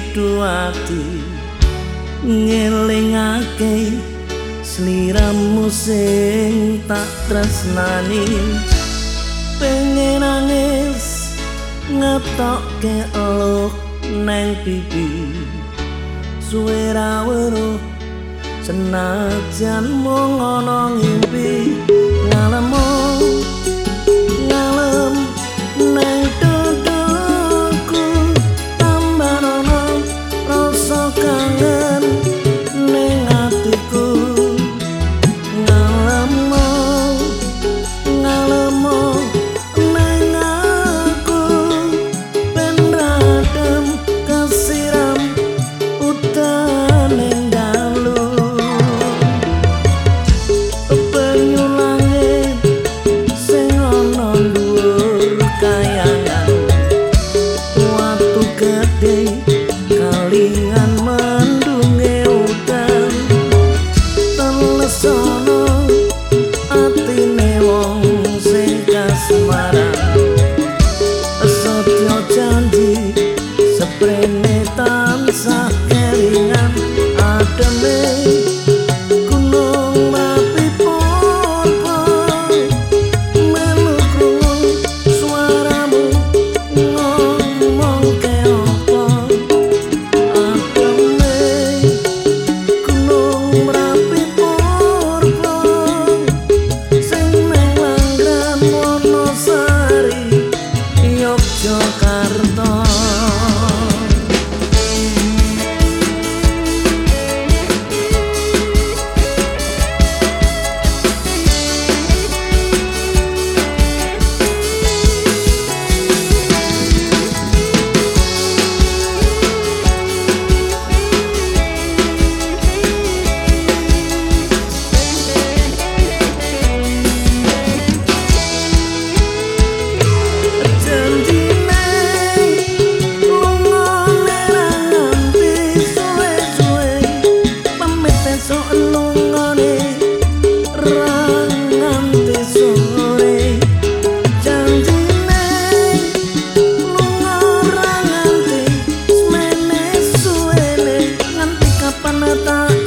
pitu ati ngelingake sliramu sing tak tresnani. Pengen nangis ngetokke elok neng pipi suara weruh senajan mung ana ngimpi ngalem mata